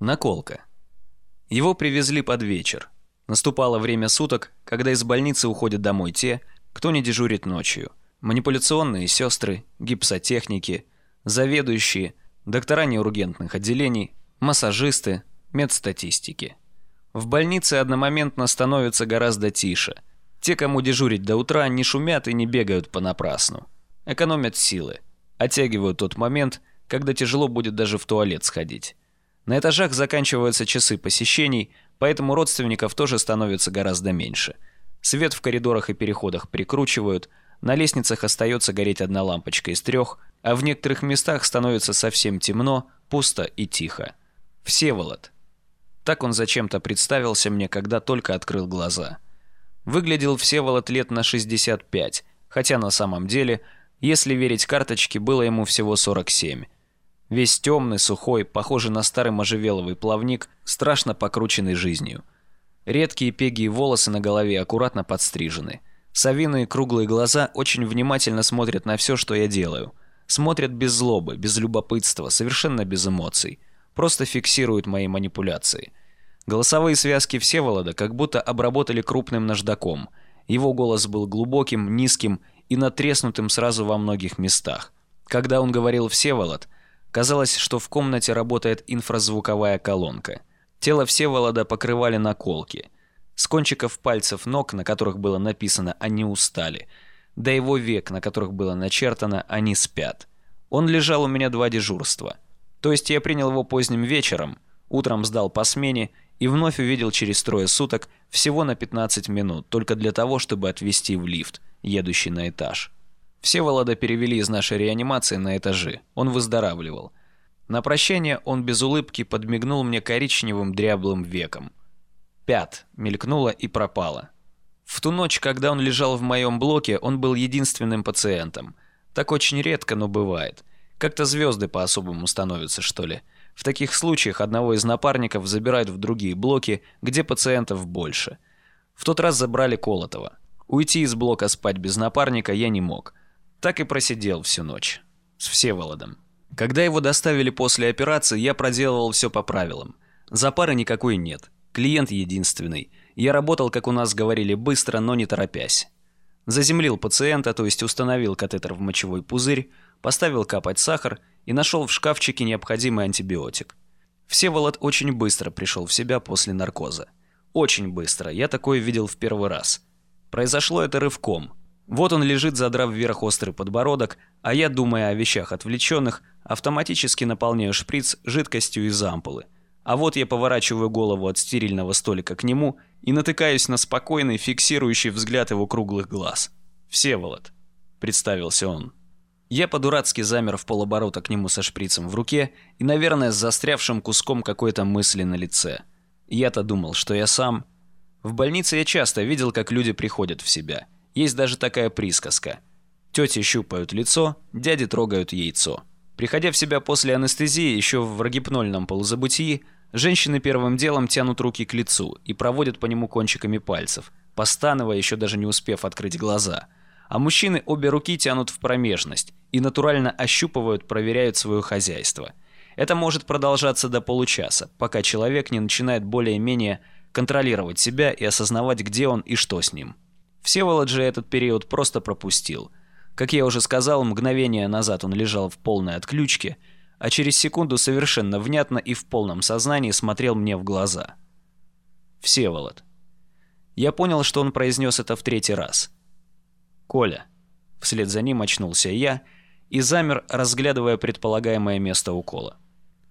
Наколка. Его привезли под вечер. Наступало время суток, когда из больницы уходят домой те, кто не дежурит ночью. Манипуляционные сестры, гипсотехники, заведующие, доктора неургентных отделений, массажисты, медстатистики. В больнице одномоментно становится гораздо тише. Те, кому дежурить до утра, не шумят и не бегают понапрасну. Экономят силы. Оттягивают тот момент, когда тяжело будет даже в туалет сходить. На этажах заканчиваются часы посещений, поэтому родственников тоже становится гораздо меньше. Свет в коридорах и переходах прикручивают, на лестницах остается гореть одна лампочка из трех, а в некоторых местах становится совсем темно, пусто и тихо. Всеволод. Так он зачем-то представился мне, когда только открыл глаза. Выглядел Всеволод лет на 65, хотя на самом деле, если верить карточке, было ему всего 47. Весь темный, сухой, похожий на старый можжевеловый плавник, страшно покрученный жизнью. Редкие пеги волосы на голове аккуратно подстрижены. Совиные круглые глаза очень внимательно смотрят на все, что я делаю. Смотрят без злобы, без любопытства, совершенно без эмоций. Просто фиксируют мои манипуляции. Голосовые связки Всеволода как будто обработали крупным наждаком. Его голос был глубоким, низким и натреснутым сразу во многих местах. Когда он говорил «Всеволод», Казалось, что в комнате работает инфразвуковая колонка. Тело Всеволода покрывали наколки. С кончиков пальцев ног, на которых было написано «они устали», до его век, на которых было начертано «они спят». Он лежал у меня два дежурства. То есть я принял его поздним вечером, утром сдал по смене и вновь увидел через трое суток всего на 15 минут, только для того, чтобы отвезти в лифт, едущий на этаж. Всеволода перевели из нашей реанимации на этажи. Он выздоравливал. На прощание он без улыбки подмигнул мне коричневым дряблым веком. Пят мелькнула и пропала. В ту ночь, когда он лежал в моем блоке, он был единственным пациентом. Так очень редко, но бывает. Как-то звезды по-особому становятся, что ли. В таких случаях одного из напарников забирают в другие блоки, где пациентов больше. В тот раз забрали Колотова. Уйти из блока спать без напарника я не мог. Так и просидел всю ночь. С Всеволодом. Когда его доставили после операции, я проделывал все по правилам. Запары никакой нет. Клиент единственный. Я работал, как у нас говорили, быстро, но не торопясь. Заземлил пациента, то есть установил катетер в мочевой пузырь, поставил капать сахар и нашел в шкафчике необходимый антибиотик. Всеволод очень быстро пришел в себя после наркоза. Очень быстро, я такое видел в первый раз. Произошло это рывком. Вот он лежит, задрав вверх острый подбородок, а я, думая о вещах отвлеченных, автоматически наполняю шприц жидкостью из ампулы. А вот я поворачиваю голову от стерильного столика к нему и натыкаюсь на спокойный, фиксирующий взгляд его круглых глаз. «Всеволод», — представился он. Я по-дурацки замер в полоборота к нему со шприцем в руке и, наверное, с застрявшим куском какой-то мысли на лице. Я-то думал, что я сам... В больнице я часто видел, как люди приходят в себя — есть даже такая присказка. Тети щупают лицо, дяди трогают яйцо. Приходя в себя после анестезии, еще в рогипнольном полузабытии, женщины первым делом тянут руки к лицу и проводят по нему кончиками пальцев, постановая, еще даже не успев открыть глаза. А мужчины обе руки тянут в промежность и натурально ощупывают, проверяют свое хозяйство. Это может продолжаться до получаса, пока человек не начинает более-менее контролировать себя и осознавать, где он и что с ним. Всеволод же этот период просто пропустил. Как я уже сказал, мгновение назад он лежал в полной отключке, а через секунду совершенно внятно и в полном сознании смотрел мне в глаза. Всеволод. Я понял, что он произнес это в третий раз. «Коля». Вслед за ним очнулся я и замер, разглядывая предполагаемое место укола.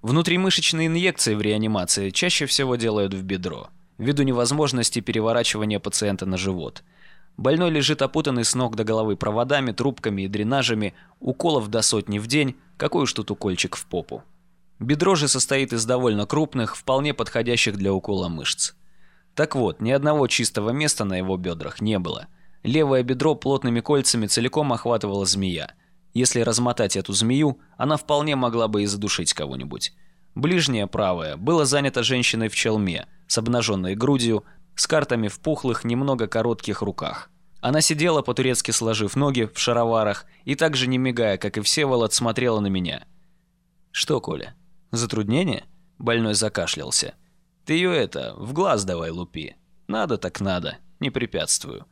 Внутримышечные инъекции в реанимации чаще всего делают в бедро, ввиду невозможности переворачивания пациента на живот – Больной лежит опутанный с ног до головы проводами, трубками и дренажами, уколов до сотни в день, какой уж тут укольчик в попу. Бедро же состоит из довольно крупных, вполне подходящих для укола мышц. Так вот, ни одного чистого места на его бедрах не было. Левое бедро плотными кольцами целиком охватывала змея. Если размотать эту змею, она вполне могла бы и задушить кого-нибудь. Ближнее правое было занято женщиной в челме, с обнаженной грудью, с картами в пухлых, немного коротких руках. Она сидела по-турецки сложив ноги в шароварах и так же не мигая, как и Всеволод, смотрела на меня. «Что, Коля, затруднение?» Больной закашлялся. «Ты ее это, в глаз давай лупи. Надо так надо, не препятствую».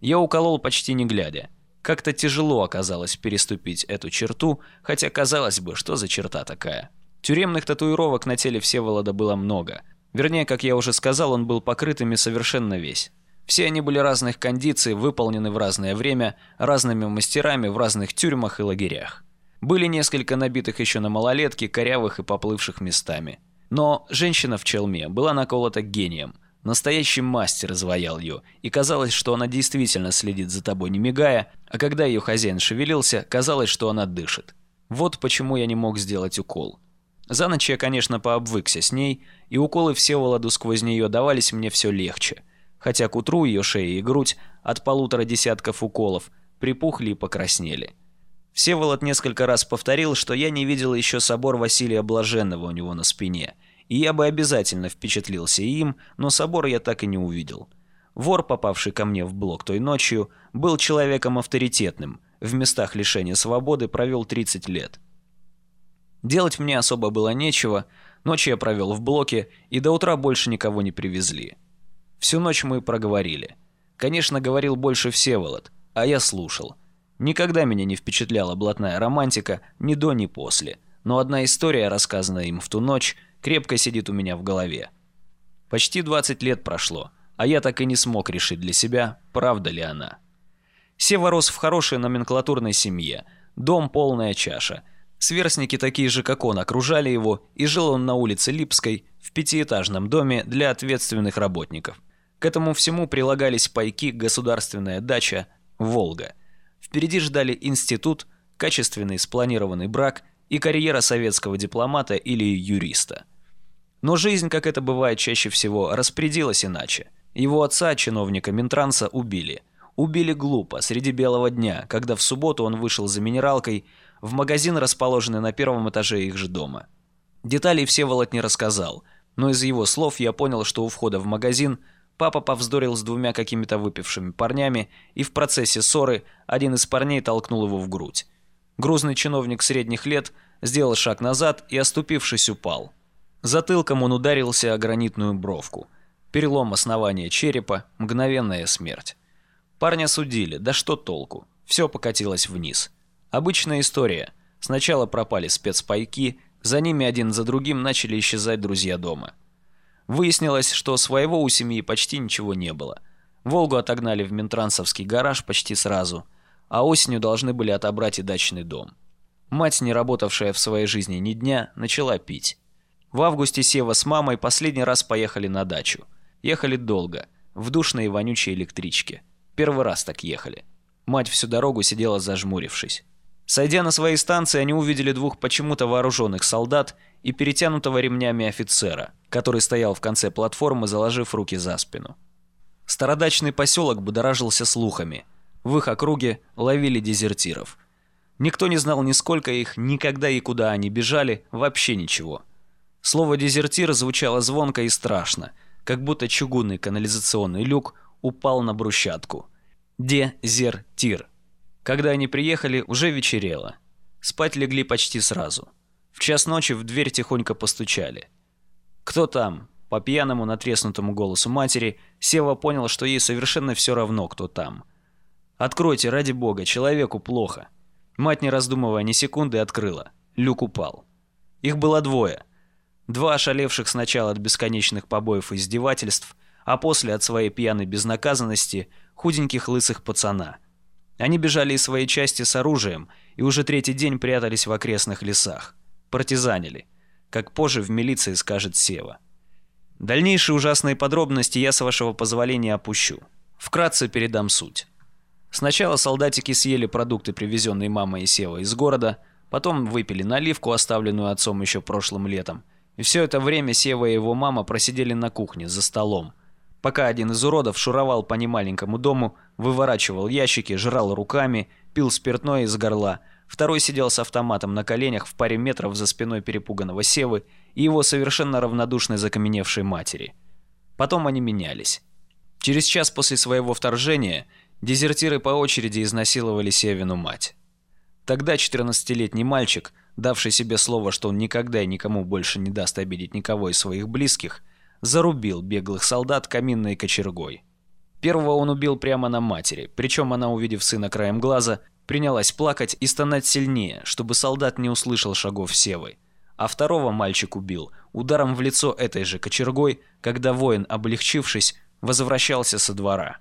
Я уколол почти не глядя. Как-то тяжело оказалось переступить эту черту, хотя казалось бы, что за черта такая. Тюремных татуировок на теле Всеволода было много. Вернее, как я уже сказал, он был покрытыми совершенно весь. Все они были разных кондиций, выполнены в разное время, разными мастерами в разных тюрьмах и лагерях. Были несколько набитых еще на малолетке, корявых и поплывших местами. Но женщина в челме была наколота гением. Настоящий мастер изваял ее, и казалось, что она действительно следит за тобой не мигая, а когда ее хозяин шевелился, казалось, что она дышит. Вот почему я не мог сделать укол. За ночь я, конечно, пообвыкся с ней, и уколы Всеволоду сквозь нее давались мне все легче. Хотя к утру ее шея и грудь от полутора десятков уколов припухли и покраснели. Всеволод несколько раз повторил, что я не видел еще собор Василия Блаженного у него на спине, и я бы обязательно впечатлился им, но собор я так и не увидел. Вор, попавший ко мне в блок той ночью, был человеком авторитетным, в местах лишения свободы провел 30 лет. Делать мне особо было нечего, ночь я провел в блоке, и до утра больше никого не привезли. Всю ночь мы проговорили. Конечно, говорил больше Всеволод, а я слушал – Никогда меня не впечатляла блатная романтика ни до, ни после, но одна история, рассказанная им в ту ночь, крепко сидит у меня в голове. Почти 20 лет прошло, а я так и не смог решить для себя, правда ли она. Сева рос в хорошей номенклатурной семье, дом полная чаша. Сверстники такие же, как он, окружали его, и жил он на улице Липской, в пятиэтажном доме для ответственных работников. К этому всему прилагались пайки, государственная дача, Волга – Впереди ждали институт, качественный спланированный брак и карьера советского дипломата или юриста. Но жизнь, как это бывает чаще всего, распорядилась иначе. Его отца, чиновника Минтранса, убили. Убили глупо, среди белого дня, когда в субботу он вышел за минералкой в магазин, расположенный на первом этаже их же дома. Деталей Всеволод не рассказал, но из его слов я понял, что у входа в магазин – Папа повздорил с двумя какими-то выпившими парнями, и в процессе ссоры один из парней толкнул его в грудь. Грузный чиновник средних лет сделал шаг назад и, оступившись, упал. Затылком он ударился о гранитную бровку. Перелом основания черепа, мгновенная смерть. Парня судили, да что толку? Все покатилось вниз. Обычная история. Сначала пропали спецпайки, за ними один за другим начали исчезать друзья дома. Выяснилось, что своего у семьи почти ничего не было. «Волгу» отогнали в Минтрансовский гараж почти сразу, а осенью должны были отобрать и дачный дом. Мать, не работавшая в своей жизни ни дня, начала пить. В августе Сева с мамой последний раз поехали на дачу. Ехали долго, в душной и вонючей электричке. Первый раз так ехали. Мать всю дорогу сидела зажмурившись. Сойдя на своей станции, они увидели двух почему-то вооруженных солдат и перетянутого ремнями офицера, который стоял в конце платформы, заложив руки за спину. Стародачный поселок будоражился слухами. В их округе ловили дезертиров. Никто не знал ни сколько их, никогда и куда они бежали, вообще ничего. Слово «дезертир» звучало звонко и страшно, как будто чугунный канализационный люк упал на брусчатку. Дезертир. Когда они приехали, уже вечерело. Спать легли почти сразу. В час ночи в дверь тихонько постучали. «Кто там?» По пьяному натреснутому голосу матери Сева понял, что ей совершенно все равно, кто там. «Откройте, ради бога, человеку плохо». Мать, не раздумывая ни секунды, открыла. Люк упал. Их было двое. Два ошалевших сначала от бесконечных побоев и издевательств, а после от своей пьяной безнаказанности худеньких лысых пацана. Они бежали из своей части с оружием и уже третий день прятались в окрестных лесах партизанили, как позже в милиции скажет Сева. Дальнейшие ужасные подробности я, с вашего позволения, опущу. Вкратце передам суть. Сначала солдатики съели продукты, привезенные мамой и Сева из города, потом выпили наливку, оставленную отцом еще прошлым летом. И все это время Сева и его мама просидели на кухне, за столом, пока один из уродов шуровал по немаленькому дому, выворачивал ящики, жрал руками, пил спиртное из горла – Второй сидел с автоматом на коленях в паре метров за спиной перепуганного Севы и его совершенно равнодушной закаменевшей матери. Потом они менялись. Через час после своего вторжения дезертиры по очереди изнасиловали Севину мать. Тогда 14-летний мальчик, давший себе слово, что он никогда и никому больше не даст обидеть никого из своих близких, зарубил беглых солдат каминной кочергой. Первого он убил прямо на матери, причем она, увидев сына краем глаза, принялась плакать и стонать сильнее, чтобы солдат не услышал шагов Севы. А второго мальчик убил ударом в лицо этой же кочергой, когда воин, облегчившись, возвращался со двора.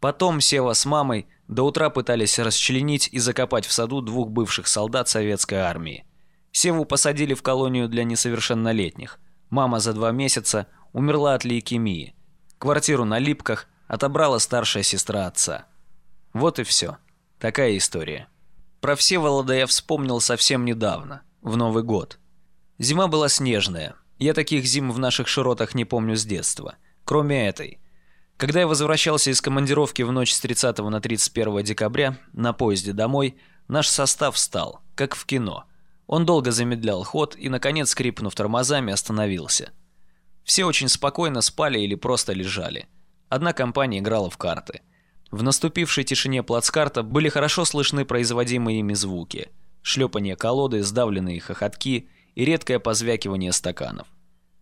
Потом Сева с мамой до утра пытались расчленить и закопать в саду двух бывших солдат советской армии. Севу посадили в колонию для несовершеннолетних. Мама за два месяца умерла от лейкемии. Квартиру на Липках отобрала старшая сестра отца. Вот и все. Такая история. Про Всеволода я вспомнил совсем недавно, в Новый год. Зима была снежная. Я таких зим в наших широтах не помню с детства. Кроме этой. Когда я возвращался из командировки в ночь с 30 на 31 декабря на поезде домой, наш состав встал, как в кино. Он долго замедлял ход и, наконец, скрипнув тормозами, остановился. Все очень спокойно спали или просто лежали. Одна компания играла в карты. В наступившей тишине плацкарта были хорошо слышны производимые ими звуки. Шлепание колоды, сдавленные хохотки и редкое позвякивание стаканов.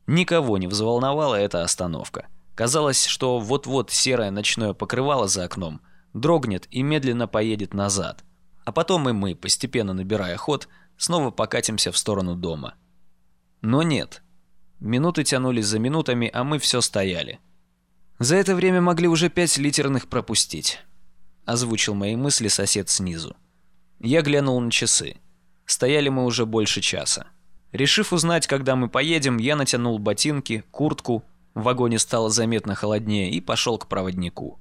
Никого не взволновала эта остановка. Казалось, что вот-вот серое ночное покрывало за окном дрогнет и медленно поедет назад. А потом и мы, постепенно набирая ход, снова покатимся в сторону дома. Но нет. Минуты тянулись за минутами, а мы все стояли. За это время могли уже пять литерных пропустить. Озвучил мои мысли сосед снизу. Я глянул на часы. Стояли мы уже больше часа. Решив узнать, когда мы поедем, я натянул ботинки, куртку, в вагоне стало заметно холоднее и пошел к проводнику.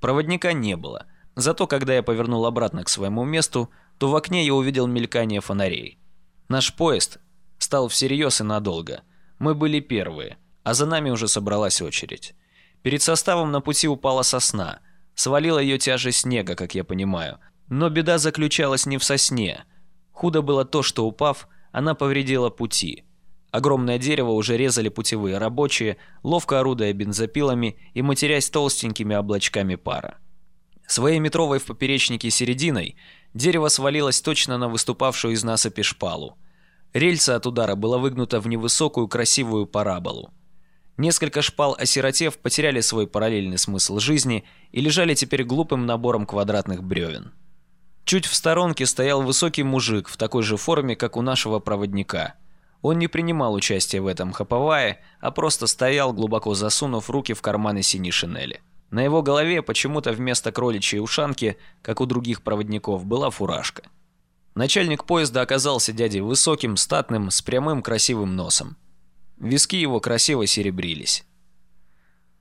Проводника не было. Зато когда я повернул обратно к своему месту, то в окне я увидел мелькание фонарей. Наш поезд стал всерьез и надолго. Мы были первые, а за нами уже собралась очередь. Перед составом на пути упала сосна. Свалила ее тяжесть снега, как я понимаю. Но беда заключалась не в сосне. Худо было то, что упав, она повредила пути. Огромное дерево уже резали путевые рабочие, ловко орудуя бензопилами и матерясь толстенькими облачками пара. Своей метровой в поперечнике серединой дерево свалилось точно на выступавшую из насыпи шпалу. Рельса от удара была выгнута в невысокую красивую параболу. Несколько шпал, осиротев, потеряли свой параллельный смысл жизни и лежали теперь глупым набором квадратных бревен. Чуть в сторонке стоял высокий мужик в такой же форме, как у нашего проводника. Он не принимал участия в этом хаповае, а просто стоял, глубоко засунув руки в карманы синей шинели. На его голове почему-то вместо кроличьей ушанки, как у других проводников, была фуражка. Начальник поезда оказался дядей высоким, статным, с прямым красивым носом. Виски его красиво серебрились.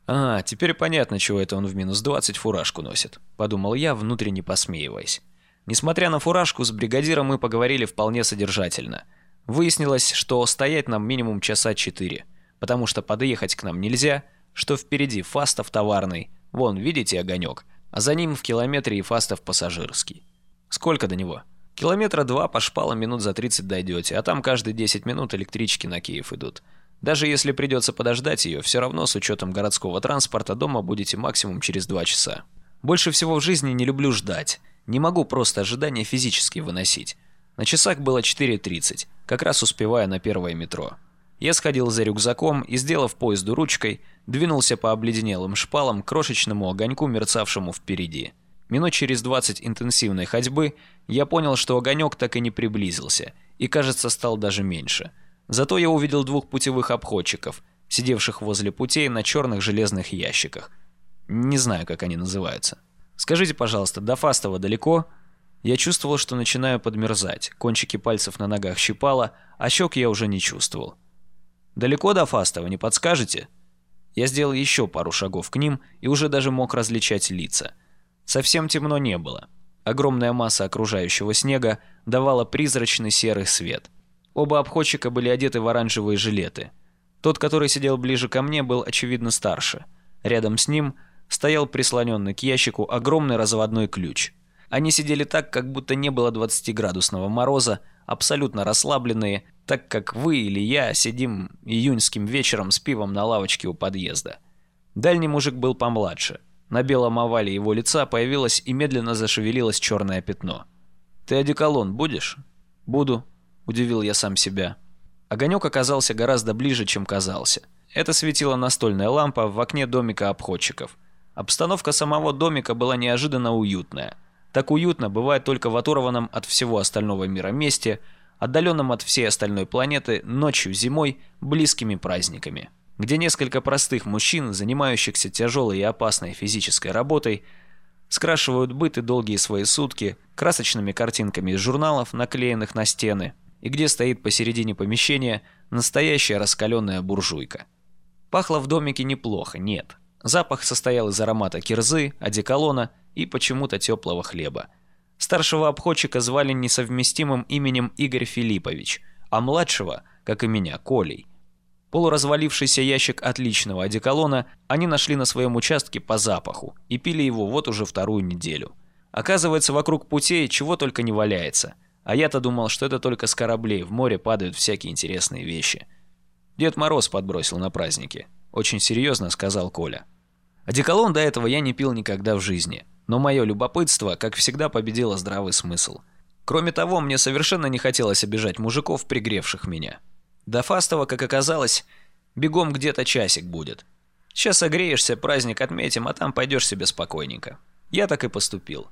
«А, теперь понятно, чего это он в минус 20 фуражку носит», – подумал я, внутренне посмеиваясь. Несмотря на фуражку, с бригадиром мы поговорили вполне содержательно. Выяснилось, что стоять нам минимум часа четыре, потому что подъехать к нам нельзя, что впереди Фастов товарный, вон, видите огонек, а за ним в километре и Фастов пассажирский. Сколько до него? Километра два по шпалам минут за 30 дойдете, а там каждые 10 минут электрички на Киев идут. Даже если придется подождать ее, все равно с учетом городского транспорта дома будете максимум через два часа. Больше всего в жизни не люблю ждать. Не могу просто ожидания физически выносить. На часах было 4.30, как раз успевая на первое метро. Я сходил за рюкзаком и, сделав поезду ручкой, двинулся по обледенелым шпалам к крошечному огоньку, мерцавшему впереди. Минут через 20 интенсивной ходьбы я понял, что огонек так и не приблизился, и, кажется, стал даже меньше – Зато я увидел двух путевых обходчиков, сидевших возле путей на черных железных ящиках. Не знаю, как они называются. Скажите, пожалуйста, до Фастова далеко? Я чувствовал, что начинаю подмерзать. Кончики пальцев на ногах щипало, а щек я уже не чувствовал. Далеко до Фастова, не подскажете? Я сделал еще пару шагов к ним и уже даже мог различать лица. Совсем темно не было. Огромная масса окружающего снега давала призрачный серый свет – Оба обходчика были одеты в оранжевые жилеты. Тот, который сидел ближе ко мне, был очевидно старше. Рядом с ним стоял прислоненный к ящику огромный разводной ключ. Они сидели так, как будто не было 20-градусного мороза, абсолютно расслабленные, так как вы или я сидим июньским вечером с пивом на лавочке у подъезда. Дальний мужик был помладше. На белом овале его лица появилось и медленно зашевелилось черное пятно. «Ты одеколон будешь?» «Буду», – удивил я сам себя. Огонек оказался гораздо ближе, чем казался. Это светила настольная лампа в окне домика обходчиков. Обстановка самого домика была неожиданно уютная. Так уютно бывает только в оторванном от всего остального мира месте, отдаленном от всей остальной планеты, ночью, зимой, близкими праздниками. Где несколько простых мужчин, занимающихся тяжелой и опасной физической работой, скрашивают быт и долгие свои сутки красочными картинками из журналов, наклеенных на стены – и где стоит посередине помещения настоящая раскаленная буржуйка. Пахло в домике неплохо, нет. Запах состоял из аромата кирзы, одеколона и почему-то теплого хлеба. Старшего обходчика звали несовместимым именем Игорь Филиппович, а младшего, как и меня, Колей. Полуразвалившийся ящик отличного одеколона они нашли на своем участке по запаху и пили его вот уже вторую неделю. Оказывается, вокруг путей чего только не валяется – а я-то думал, что это только с кораблей в море падают всякие интересные вещи. Дед Мороз подбросил на праздники. Очень серьезно сказал Коля. Одеколон до этого я не пил никогда в жизни. Но мое любопытство, как всегда, победило здравый смысл. Кроме того, мне совершенно не хотелось обижать мужиков, пригревших меня. До Фастова, как оказалось, бегом где-то часик будет. Сейчас согреешься, праздник отметим, а там пойдешь себе спокойненько. Я так и поступил.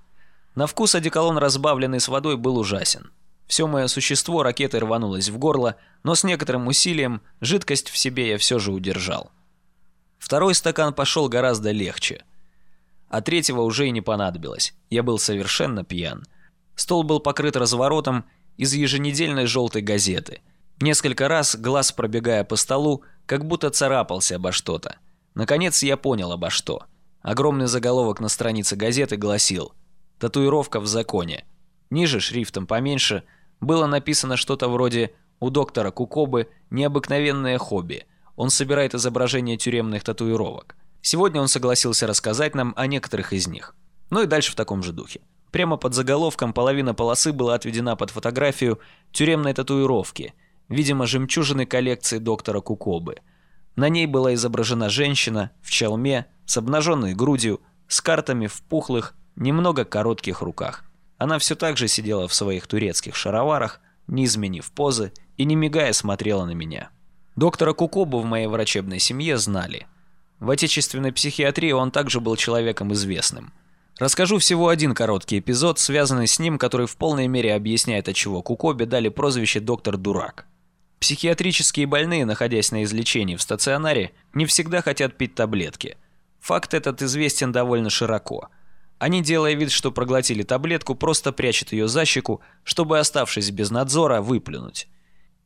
На вкус одеколон, разбавленный с водой, был ужасен. Все мое существо ракетой рванулось в горло, но с некоторым усилием жидкость в себе я все же удержал. Второй стакан пошел гораздо легче. А третьего уже и не понадобилось. Я был совершенно пьян. Стол был покрыт разворотом из еженедельной желтой газеты. Несколько раз, глаз пробегая по столу, как будто царапался обо что-то. Наконец я понял обо что. Огромный заголовок на странице газеты гласил – Татуировка в законе. Ниже, шрифтом поменьше, было написано что-то вроде «У доктора Кукобы необыкновенное хобби. Он собирает изображения тюремных татуировок». Сегодня он согласился рассказать нам о некоторых из них. Ну и дальше в таком же духе. Прямо под заголовком половина полосы была отведена под фотографию тюремной татуировки, видимо, жемчужины коллекции доктора Кукобы. На ней была изображена женщина в чалме с обнаженной грудью, с картами в пухлых, немного коротких руках. Она все так же сидела в своих турецких шароварах, не изменив позы и не мигая смотрела на меня. Доктора Кукобу в моей врачебной семье знали. В отечественной психиатрии он также был человеком известным. Расскажу всего один короткий эпизод, связанный с ним, который в полной мере объясняет, от чего Кукобе дали прозвище «доктор Дурак». Психиатрические больные, находясь на излечении в стационаре, не всегда хотят пить таблетки. Факт этот известен довольно широко – они, делая вид, что проглотили таблетку, просто прячут ее за щеку, чтобы, оставшись без надзора, выплюнуть.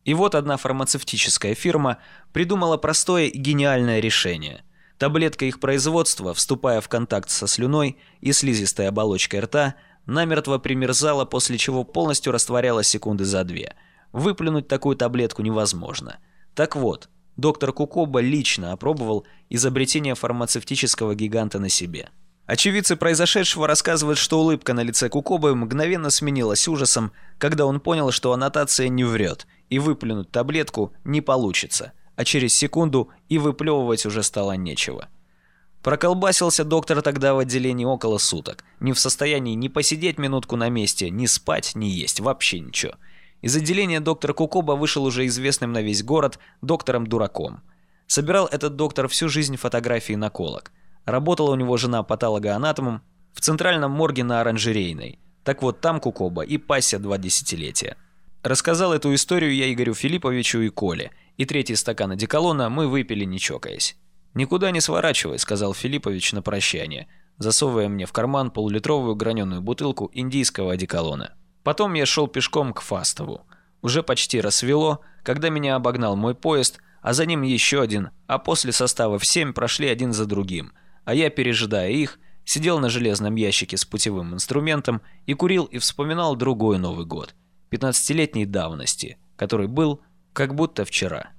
И вот одна фармацевтическая фирма придумала простое и гениальное решение. Таблетка их производства, вступая в контакт со слюной и слизистой оболочкой рта, намертво примерзала, после чего полностью растворялась секунды за две. Выплюнуть такую таблетку невозможно. Так вот, доктор Кукоба лично опробовал изобретение фармацевтического гиганта на себе. Очевидцы произошедшего рассказывают, что улыбка на лице Кукобы мгновенно сменилась ужасом, когда он понял, что аннотация не врет, и выплюнуть таблетку не получится, а через секунду и выплевывать уже стало нечего. Проколбасился доктор тогда в отделении около суток, не в состоянии ни посидеть минутку на месте, ни спать, ни есть, вообще ничего. Из отделения доктор Кукоба вышел уже известным на весь город доктором-дураком. Собирал этот доктор всю жизнь фотографии наколок – Работала у него жена патологоанатомом в центральном морге на Оранжерейной. Так вот, там Кукоба и пасся два десятилетия. Рассказал эту историю я Игорю Филипповичу и Коле, и третий стакан одеколона мы выпили не чокаясь. «Никуда не сворачивай», — сказал Филиппович на прощание, засовывая мне в карман полулитровую граненую бутылку индийского одеколона. Потом я шел пешком к Фастову. Уже почти рассвело, когда меня обогнал мой поезд, а за ним еще один, а после состава в семь прошли один за другим — а я, пережидая их, сидел на железном ящике с путевым инструментом и курил и вспоминал другой Новый год, 15-летней давности, который был как будто вчера.